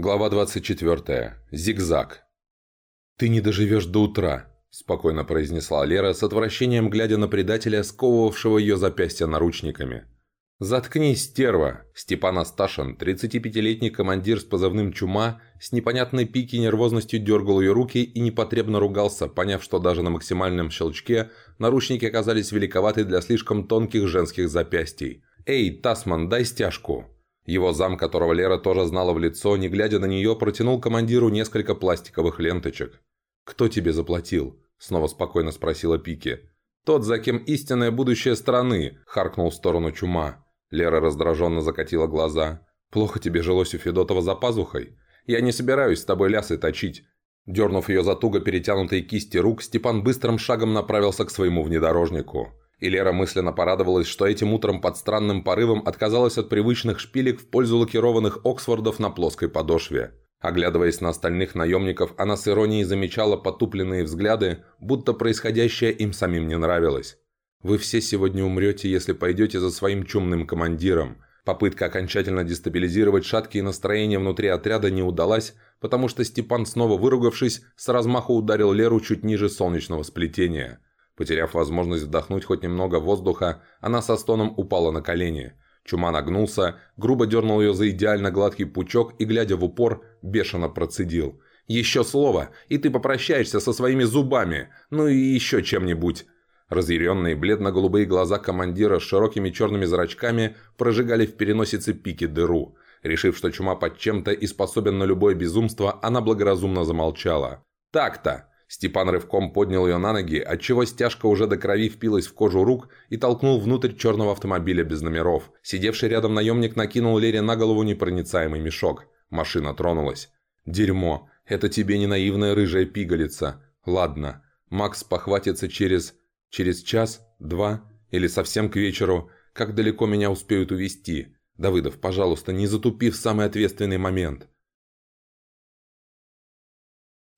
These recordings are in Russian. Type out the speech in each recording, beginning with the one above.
Глава 24. Зигзаг. «Ты не доживешь до утра», – спокойно произнесла Лера с отвращением, глядя на предателя, сковывавшего ее запястья наручниками. «Заткнись, стерва!» Степан Асташин, 35-летний командир с позывным «Чума», с непонятной пики нервозностью дергал ее руки и непотребно ругался, поняв, что даже на максимальном щелчке наручники оказались великоваты для слишком тонких женских запястий. «Эй, Тасман, дай стяжку!» Его зам, которого Лера тоже знала в лицо, не глядя на нее, протянул командиру несколько пластиковых ленточек. «Кто тебе заплатил?» – снова спокойно спросила Пики. «Тот, за кем истинное будущее страны», – харкнул в сторону чума. Лера раздраженно закатила глаза. «Плохо тебе жилось у Федотова за пазухой? Я не собираюсь с тобой лясы точить». Дернув ее за туго перетянутые кисти рук, Степан быстрым шагом направился к своему внедорожнику. И Лера мысленно порадовалась, что этим утром под странным порывом отказалась от привычных шпилек в пользу лакированных Оксфордов на плоской подошве. Оглядываясь на остальных наемников, она с иронией замечала потупленные взгляды, будто происходящее им самим не нравилось. «Вы все сегодня умрете, если пойдете за своим чумным командиром». Попытка окончательно дестабилизировать шаткие настроения внутри отряда не удалась, потому что Степан, снова выругавшись, с размаху ударил Леру чуть ниже солнечного сплетения – Потеряв возможность вдохнуть хоть немного воздуха, она со стоном упала на колени. Чума нагнулся, грубо дернул ее за идеально гладкий пучок и, глядя в упор, бешено процедил. «Еще слово, и ты попрощаешься со своими зубами, ну и еще чем-нибудь». Разъяренные бледно-голубые глаза командира с широкими черными зрачками прожигали в переносице пики дыру. Решив, что чума под чем-то и способен на любое безумство, она благоразумно замолчала. «Так-то!» Степан рывком поднял ее на ноги, отчего стяжка уже до крови впилась в кожу рук и толкнул внутрь черного автомобиля без номеров. Сидевший рядом наемник накинул Лере на голову непроницаемый мешок. Машина тронулась. «Дерьмо! Это тебе не наивная рыжая пигалица. Ладно, Макс похватится через... через час? Два? Или совсем к вечеру? Как далеко меня успеют увезти? Давыдов, пожалуйста, не затупи в самый ответственный момент».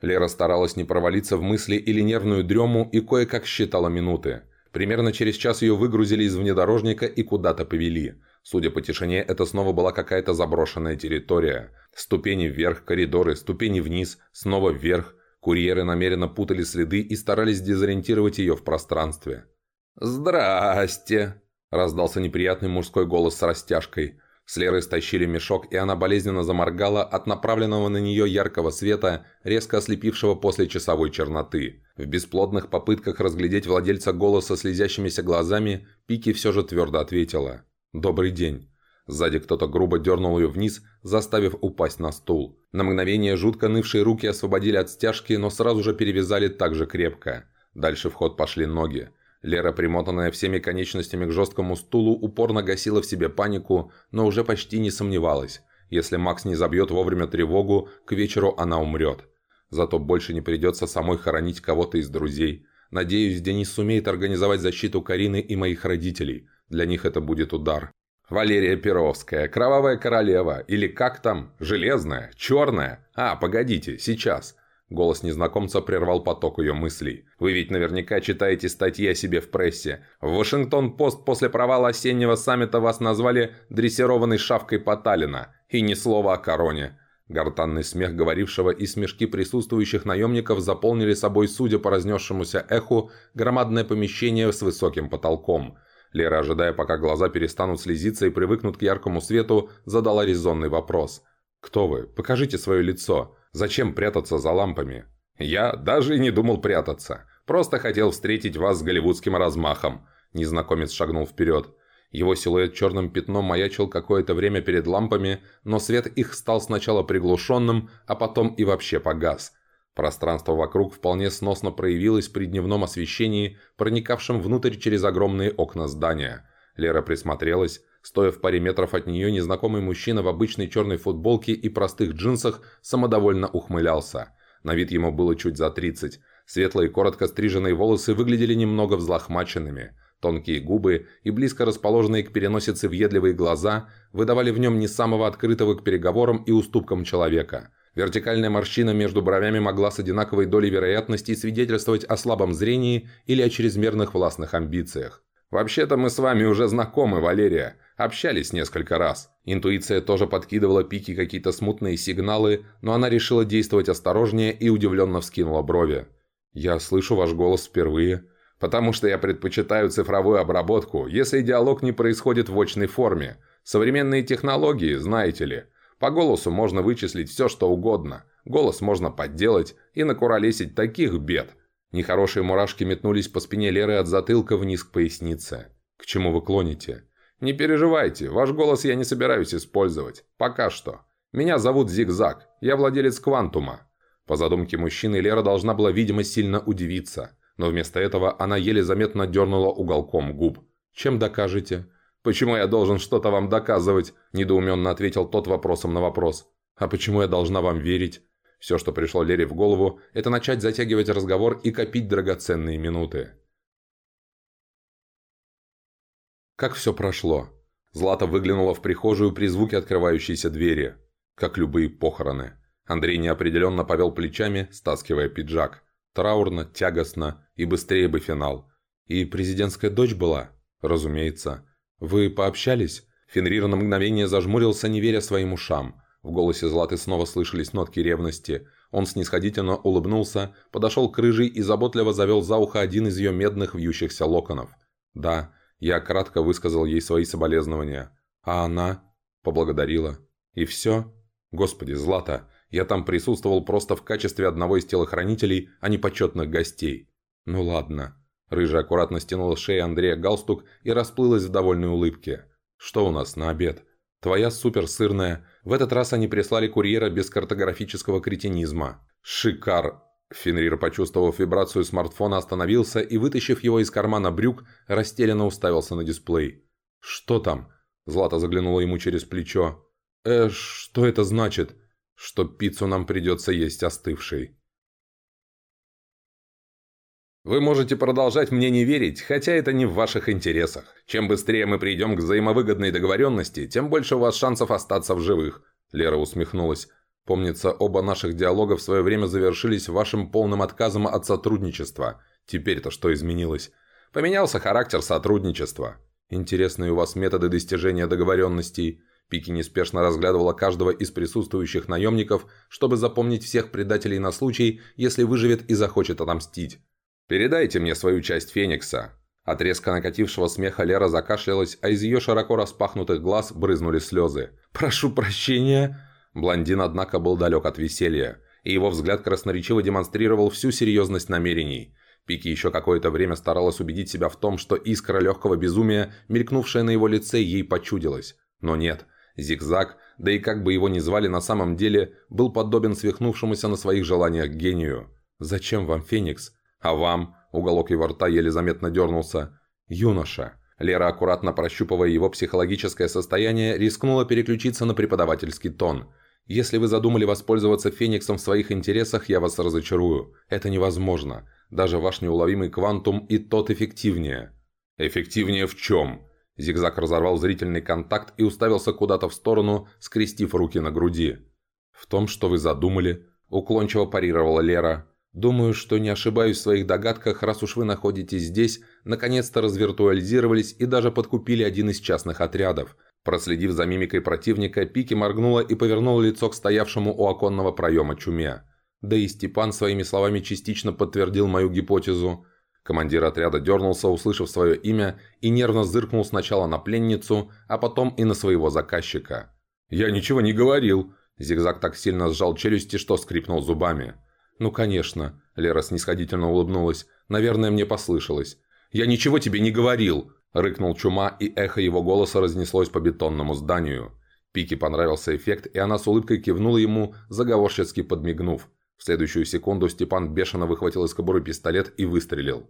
Лера старалась не провалиться в мысли или нервную дрему и кое-как считала минуты. Примерно через час ее выгрузили из внедорожника и куда-то повели. Судя по тишине, это снова была какая-то заброшенная территория. Ступени вверх, коридоры, ступени вниз, снова вверх. Курьеры намеренно путали следы и старались дезориентировать ее в пространстве. «Здрасте!» – раздался неприятный мужской голос с растяжкой – с Леры стащили мешок, и она болезненно заморгала от направленного на нее яркого света, резко ослепившего после часовой черноты. В бесплодных попытках разглядеть владельца голоса слезящимися глазами, Пики все же твердо ответила «Добрый день». Сзади кто-то грубо дернул ее вниз, заставив упасть на стул. На мгновение жутко нывшие руки освободили от стяжки, но сразу же перевязали так же крепко. Дальше в ход пошли ноги. Лера, примотанная всеми конечностями к жесткому стулу, упорно гасила в себе панику, но уже почти не сомневалась. Если Макс не забьет вовремя тревогу, к вечеру она умрет. Зато больше не придется самой хоронить кого-то из друзей. Надеюсь, Денис сумеет организовать защиту Карины и моих родителей. Для них это будет удар. Валерия Перовская, Кровавая Королева, или как там, Железная, Черная? А, погодите, сейчас. Голос незнакомца прервал поток ее мыслей. «Вы ведь наверняка читаете статьи о себе в прессе. В Вашингтон-Пост после провала осеннего саммита вас назвали дрессированной шавкой Поталина. И ни слова о короне». Гортанный смех говорившего и смешки присутствующих наемников заполнили собой, судя по разнесшемуся эху, громадное помещение с высоким потолком. Лера, ожидая, пока глаза перестанут слезиться и привыкнут к яркому свету, задала резонный вопрос. «Кто вы? Покажите свое лицо». Зачем прятаться за лампами? Я даже и не думал прятаться. Просто хотел встретить вас с голливудским размахом. Незнакомец шагнул вперед. Его силуэт черным пятном маячил какое-то время перед лампами, но свет их стал сначала приглушенным, а потом и вообще погас. Пространство вокруг вполне сносно проявилось при дневном освещении, проникавшем внутрь через огромные окна здания. Лера присмотрелась, Стоя в паре метров от нее, незнакомый мужчина в обычной черной футболке и простых джинсах самодовольно ухмылялся. На вид ему было чуть за 30. Светлые, коротко стриженные волосы выглядели немного взлохмаченными. Тонкие губы и близко расположенные к переносице въедливые глаза выдавали в нем не самого открытого к переговорам и уступкам человека. Вертикальная морщина между бровями могла с одинаковой долей вероятности свидетельствовать о слабом зрении или о чрезмерных властных амбициях. «Вообще-то мы с вами уже знакомы, Валерия. Общались несколько раз. Интуиция тоже подкидывала Пики какие-то смутные сигналы, но она решила действовать осторожнее и удивленно вскинула брови. «Я слышу ваш голос впервые. Потому что я предпочитаю цифровую обработку, если диалог не происходит в очной форме. Современные технологии, знаете ли. По голосу можно вычислить все, что угодно. Голос можно подделать и накуролесить таких бед. Нехорошие мурашки метнулись по спине Леры от затылка вниз к пояснице. «К чему вы клоните?» «Не переживайте, ваш голос я не собираюсь использовать. Пока что. Меня зовут Зигзаг, я владелец Квантума». По задумке мужчины Лера должна была, видимо, сильно удивиться но вместо этого она еле заметно дернула уголком губ. «Чем докажете?» «Почему я должен что-то вам доказывать?» – недоуменно ответил тот вопросом на вопрос. «А почему я должна вам верить?» Все, что пришло Лере в голову, это начать затягивать разговор и копить драгоценные минуты. Как все прошло? Злата выглянула в прихожую при звуке открывающейся двери. Как любые похороны. Андрей неопределенно повел плечами, стаскивая пиджак. Траурно, тягостно и быстрее бы финал. И президентская дочь была? Разумеется. Вы пообщались? Фенрир на мгновение зажмурился, не веря своим ушам. В голосе Златы снова слышались нотки ревности. Он снисходительно улыбнулся, подошел к рыжей и заботливо завел за ухо один из ее медных вьющихся локонов. «Да, я кратко высказал ей свои соболезнования. А она?» «Поблагодарила. И все?» «Господи, Злата, я там присутствовал просто в качестве одного из телохранителей, а не почетных гостей. Ну ладно. Рыжая аккуратно стянула с шеи Андрея галстук и расплылась в довольной улыбке. Что у нас на обед? Твоя суперсырная. В этот раз они прислали курьера без картографического кретинизма. Шикар. Фенрир, почувствовав вибрацию смартфона, остановился и, вытащив его из кармана брюк, растерянно уставился на дисплей. «Что там?» Злата заглянула ему через плечо. «Э, что это значит?» что пиццу нам придется есть остывшей. Вы можете продолжать мне не верить, хотя это не в ваших интересах. Чем быстрее мы придем к взаимовыгодной договоренности, тем больше у вас шансов остаться в живых. Лера усмехнулась. Помнится, оба наших диалога в свое время завершились вашим полным отказом от сотрудничества. Теперь-то что изменилось? Поменялся характер сотрудничества. Интересные у вас методы достижения договоренностей. Пики неспешно разглядывала каждого из присутствующих наемников, чтобы запомнить всех предателей на случай, если выживет и захочет отомстить. «Передайте мне свою часть Феникса». От резко накатившего смеха Лера закашлялась, а из ее широко распахнутых глаз брызнули слезы. «Прошу прощения!» Блондин, однако, был далек от веселья, и его взгляд красноречиво демонстрировал всю серьезность намерений. Пики еще какое-то время старалась убедить себя в том, что искра легкого безумия, мелькнувшая на его лице, ей почудилась. Но нет – Зигзаг, да и как бы его ни звали на самом деле, был подобен свихнувшемуся на своих желаниях гению. «Зачем вам Феникс? А вам?» Уголок его рта еле заметно дернулся. «Юноша». Лера, аккуратно прощупывая его психологическое состояние, рискнула переключиться на преподавательский тон. «Если вы задумали воспользоваться Фениксом в своих интересах, я вас разочарую. Это невозможно. Даже ваш неуловимый квантум и тот эффективнее». «Эффективнее в чем?» Зигзаг разорвал зрительный контакт и уставился куда-то в сторону, скрестив руки на груди. «В том, что вы задумали», – уклончиво парировала Лера. «Думаю, что не ошибаюсь в своих догадках, раз уж вы находитесь здесь, наконец-то развиртуализировались и даже подкупили один из частных отрядов». Проследив за мимикой противника, Пики моргнула и повернула лицо к стоявшему у оконного проема чуме. Да и Степан своими словами частично подтвердил мою гипотезу. Командир отряда дернулся, услышав свое имя, и нервно зыркнул сначала на пленницу, а потом и на своего заказчика. «Я ничего не говорил!» Зигзаг так сильно сжал челюсти, что скрипнул зубами. «Ну, конечно», — Лера снисходительно улыбнулась. «Наверное, мне послышалось». «Я ничего тебе не говорил!» — рыкнул Чума, и эхо его голоса разнеслось по бетонному зданию. Пике понравился эффект, и она с улыбкой кивнула ему, заговорщицки подмигнув. В следующую секунду Степан бешено выхватил из кобуры пистолет и выстрелил.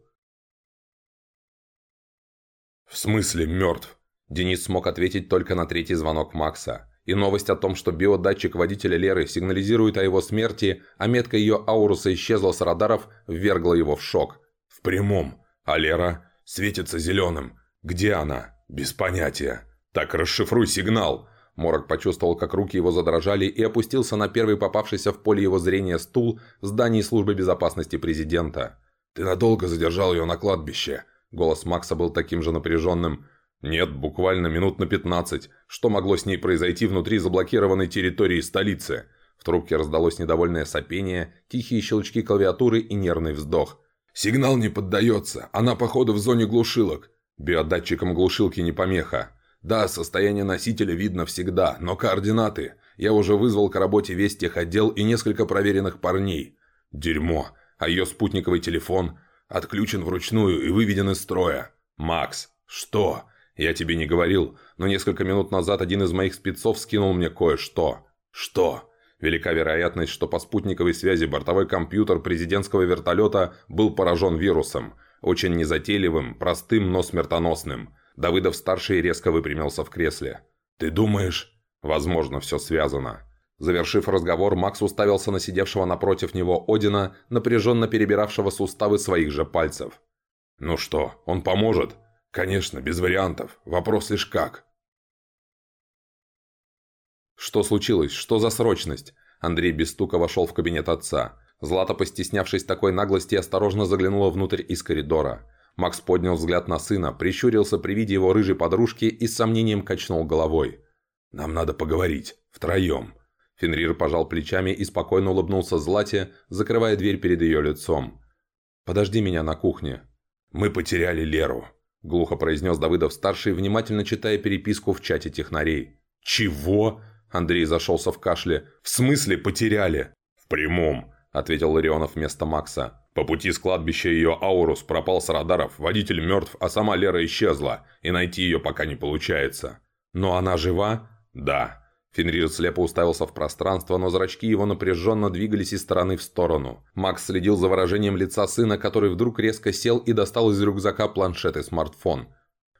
«В смысле мертв?» Денис смог ответить только на третий звонок Макса. И новость о том, что биодатчик водителя Леры сигнализирует о его смерти, а метка ее ауруса исчезла с радаров, ввергла его в шок. «В прямом. А Лера светится зеленым. Где она? Без понятия. Так расшифруй сигнал. Морок почувствовал, как руки его задрожали и опустился на первый попавшийся в поле его зрения стул в здании службы безопасности президента. «Ты надолго задержал ее на кладбище?» Голос Макса был таким же напряженным. «Нет, буквально минут на 15. Что могло с ней произойти внутри заблокированной территории столицы?» В трубке раздалось недовольное сопение, тихие щелчки клавиатуры и нервный вздох. «Сигнал не поддается. Она, походу, в зоне глушилок. Биодатчиком глушилки не помеха. Да, состояние носителя видно всегда, но координаты. Я уже вызвал к работе весь техотдел и несколько проверенных парней. Дерьмо. А ее спутниковый телефон отключен вручную и выведен из строя. Макс, что? Я тебе не говорил, но несколько минут назад один из моих спецов скинул мне кое-что. Что? Велика вероятность, что по спутниковой связи бортовой компьютер президентского вертолета был поражен вирусом. Очень незатейливым, простым, но смертоносным. Давыдов-старший резко выпрямился в кресле. «Ты думаешь?» «Возможно, все связано». Завершив разговор, Макс уставился на сидевшего напротив него Одина, напряженно перебиравшего суставы своих же пальцев. «Ну что, он поможет?» «Конечно, без вариантов. Вопрос лишь как». «Что случилось? Что за срочность?» Андрей без стука вошел в кабинет отца. Злата, постеснявшись такой наглости, осторожно заглянула внутрь из коридора. Макс поднял взгляд на сына, прищурился при виде его рыжей подружки и с сомнением качнул головой. «Нам надо поговорить. Втроем». Фенрир пожал плечами и спокойно улыбнулся Злате, закрывая дверь перед ее лицом. «Подожди меня на кухне». «Мы потеряли Леру», – глухо произнес Давыдов-старший, внимательно читая переписку в чате технарей. «Чего?» – Андрей зашелся в кашле. «В смысле потеряли?» «В прямом», – ответил Ларионов вместо Макса. «По пути с кладбища ее Аурус пропал с радаров, водитель мертв, а сама Лера исчезла, и найти ее пока не получается». «Но она жива?» «Да». Фенрир слепо уставился в пространство, но зрачки его напряженно двигались из стороны в сторону. Макс следил за выражением лица сына, который вдруг резко сел и достал из рюкзака планшет и смартфон.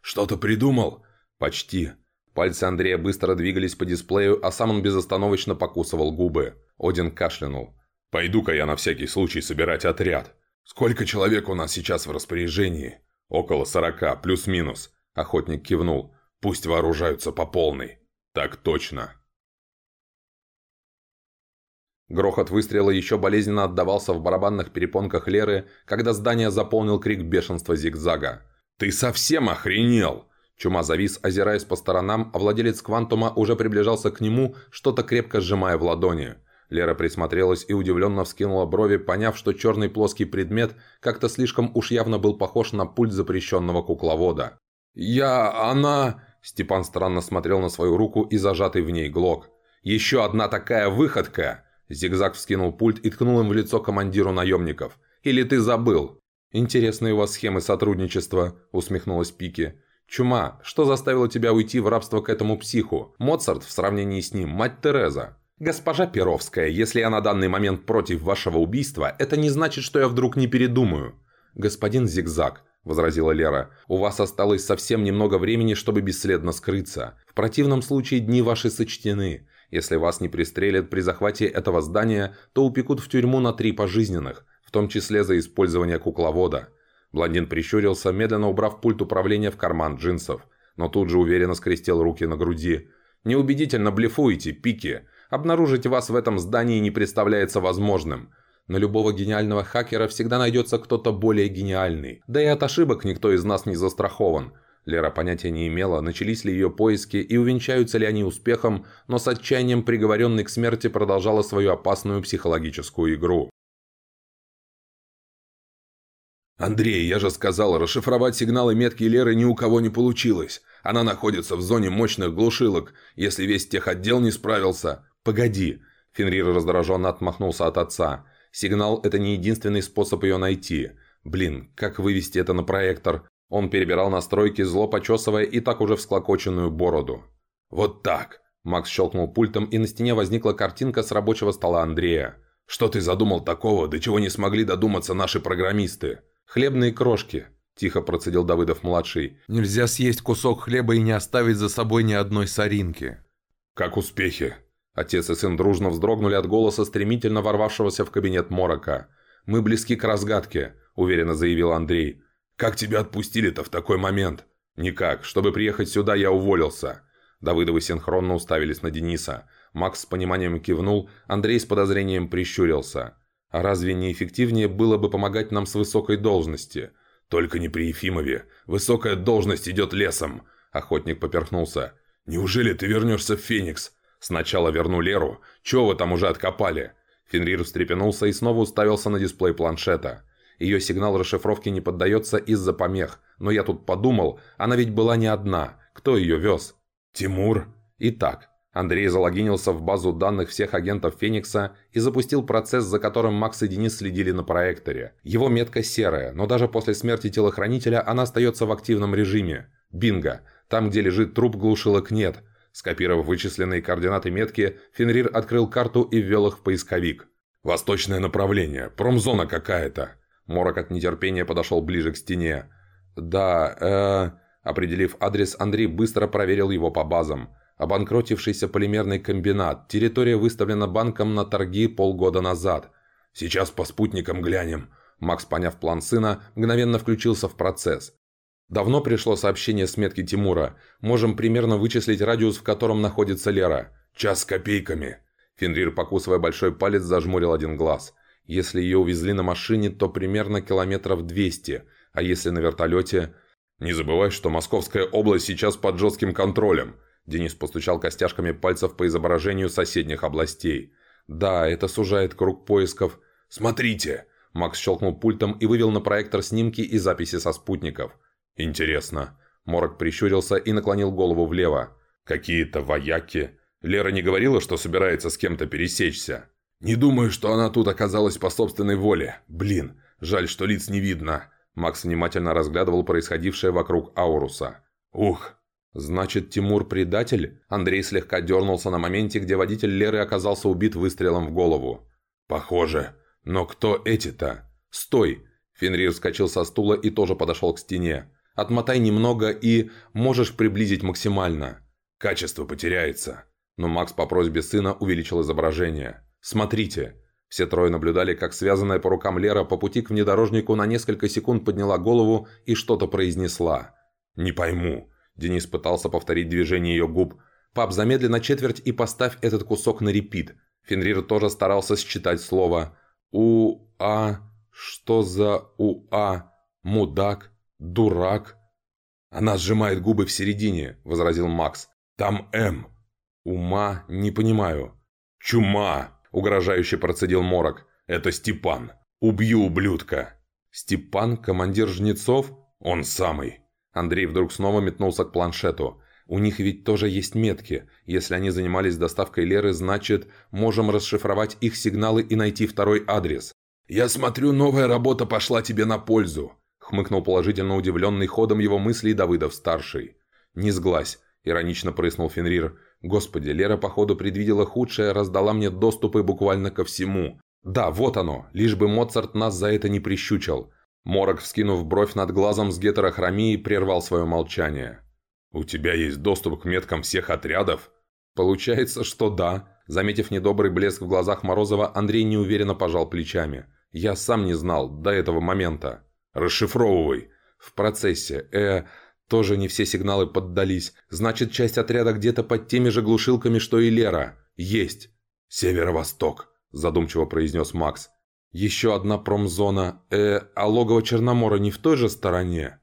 «Что-то придумал?» «Почти». Пальцы Андрея быстро двигались по дисплею, а сам он безостановочно покусывал губы. Один кашлянул. «Пойду-ка я на всякий случай собирать отряд. Сколько человек у нас сейчас в распоряжении?» «Около сорока, плюс-минус», – охотник кивнул. «Пусть вооружаются по полной». «Так точно». Грохот выстрела еще болезненно отдавался в барабанных перепонках Леры, когда здание заполнил крик бешенства зигзага. «Ты совсем охренел!» Чума завис, озираясь по сторонам, а владелец Квантума уже приближался к нему, что-то крепко сжимая в ладони. Лера присмотрелась и удивленно вскинула брови, поняв, что черный плоский предмет как-то слишком уж явно был похож на пульт запрещенного кукловода. «Я... она...» Степан странно смотрел на свою руку и зажатый в ней глок. «Еще одна такая выходка!» Зигзаг вскинул пульт и ткнул им в лицо командиру наемников. «Или ты забыл?» «Интересные у вас схемы сотрудничества», – усмехнулась Пики. «Чума, что заставило тебя уйти в рабство к этому психу? Моцарт в сравнении с ним, мать Тереза». «Госпожа Перовская, если я на данный момент против вашего убийства, это не значит, что я вдруг не передумаю». «Господин Зигзаг», – возразила Лера, – «у вас осталось совсем немного времени, чтобы бесследно скрыться. В противном случае дни ваши сочтены. Если вас не пристрелят при захвате этого здания, то упекут в тюрьму на три пожизненных, в том числе за использование кукловода». Блондин прищурился, медленно убрав пульт управления в карман джинсов, но тут же уверенно скрестил руки на груди. «Неубедительно блефуете, пики. Обнаружить вас в этом здании не представляется возможным. На любого гениального хакера всегда найдется кто-то более гениальный. Да и от ошибок никто из нас не застрахован. Лера понятия не имела, начались ли ее поиски и увенчаются ли они успехом, но с отчаянием приговоренной к смерти продолжала свою опасную психологическую игру. «Андрей, я же сказал, расшифровать сигналы метки Леры ни у кого не получилось. Она находится в зоне мощных глушилок. Если весь техотдел не справился...» «Погоди!» Фенрир раздраженно отмахнулся от отца. «Сигнал – это не единственный способ ее найти. Блин, как вывести это на проектор? Он перебирал настройки, зло почесывая и так уже всклокоченную бороду. «Вот так!» Макс щелкнул пультом, и на стене возникла картинка с рабочего стола Андрея. «Что ты задумал такого, до чего не смогли додуматься наши программисты?» «Хлебные крошки», – тихо процедил Давыдов-младший. «Нельзя съесть кусок хлеба и не оставить за собой ни одной соринки». «Как успехи?» Отец и сын дружно вздрогнули от голоса стремительно ворвавшегося в кабинет Морока. «Мы близки к разгадке», – уверенно заявил Андрей. «Как тебя отпустили-то в такой момент?» «Никак. Чтобы приехать сюда, я уволился». Давыдовы синхронно уставились на Дениса. Макс с пониманием кивнул, Андрей с подозрением прищурился. «А разве не эффективнее было бы помогать нам с высокой должности?» «Только не при Ефимове. Высокая должность идет лесом». Охотник поперхнулся. «Неужели ты вернешься в Феникс?» «Сначала верну Леру. Чего вы там уже откопали?» Фенрир встрепенулся и снова уставился на дисплей планшета. Ее сигнал расшифровки не поддается из-за помех. Но я тут подумал, она ведь была не одна. Кто ее вез? «Тимур?» Итак, Андрей залогинился в базу данных всех агентов Феникса и запустил процесс, за которым Макс и Денис следили на проекторе. Его метка серая, но даже после смерти телохранителя она остается в активном режиме. Бинго. Там, где лежит труп, глушилок нет. Скопировав вычисленные координаты метки, Фенрир открыл карту и ввел их в поисковик. «Восточное направление. Промзона какая-то». Морок от нетерпения подошел ближе к стене. «Да, э...» Определив адрес, Андрей быстро проверил его по базам. Обанкротившийся полимерный комбинат. Территория выставлена банком на торги полгода назад. «Сейчас по спутникам глянем». Макс, поняв план сына, мгновенно включился в процесс. Давно пришло сообщение с метки Тимура. Можем примерно вычислить радиус, в котором находится Лера. Час с копейками. Фенрир, покусывая большой палец, зажмурил один глаз. Если ее увезли на машине, то примерно километров 200. А если на вертолете... Не забывай, что Московская область сейчас под жестким контролем. Денис постучал костяшками пальцев по изображению соседних областей. «Да, это сужает круг поисков». «Смотрите!» Макс щелкнул пультом и вывел на проектор снимки и записи со спутников. «Интересно». Морок прищурился и наклонил голову влево. «Какие-то вояки. Лера не говорила, что собирается с кем-то пересечься?» «Не думаю, что она тут оказалась по собственной воле. Блин, жаль, что лиц не видно». Макс внимательно разглядывал происходившее вокруг Ауруса. «Ух, «Значит, Тимур предатель?» Андрей слегка дернулся на моменте, где водитель Леры оказался убит выстрелом в голову. «Похоже. Но кто эти-то?» «Стой!» Фенрир вскочил со стула и тоже подошел к стене. «Отмотай немного и... можешь приблизить максимально». «Качество потеряется». Но Макс по просьбе сына увеличил изображение. «Смотрите». Все трое наблюдали, как связанная по рукам Лера по пути к внедорожнику на несколько секунд подняла голову и что-то произнесла. «Не пойму. Денис пытался повторить движение ее губ. «Пап, замедли на четверть и поставь этот кусок на репит». Фенрир тоже старался считать слово. «У-а... Что за у-а? Мудак? Дурак?» «Она сжимает губы в середине», — возразил Макс. «Там М». «Ума? Не понимаю». «Чума!» — угрожающе процедил Морок. «Это Степан. Убью ублюдка». «Степан? Командир жнецов?» «Он самый». Андрей вдруг снова метнулся к планшету. «У них ведь тоже есть метки. Если они занимались доставкой Леры, значит, можем расшифровать их сигналы и найти второй адрес». «Я смотрю, новая работа пошла тебе на пользу», — хмыкнул положительно удивленный ходом его мыслей Давыдов-старший. «Не сглазь», — иронично прыснул Фенрир. «Господи, Лера, походу, предвидела худшее, раздала мне доступы буквально ко всему. Да, вот оно, лишь бы Моцарт нас за это не прищучил. Морок, вскинув бровь над глазом с гетерохромией, прервал свое молчание. «У тебя есть доступ к меткам всех отрядов?» «Получается, что да». Заметив недобрый блеск в глазах Морозова, Андрей неуверенно пожал плечами. «Я сам не знал до этого момента». «Расшифровывай». «В процессе. Э, тоже не все сигналы поддались. Значит, часть отряда где-то под теми же глушилками, что и Лера. Есть». «Северо-восток», задумчиво произнес Макс. «Еще одна промзона. Э, а логово Черномора не в той же стороне?»